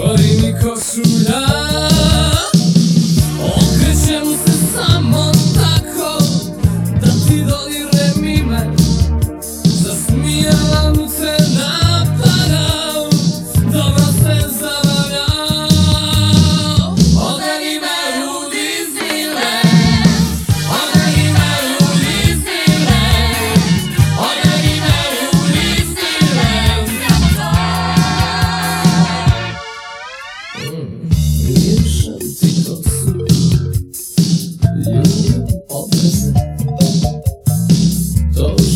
Gori mi So.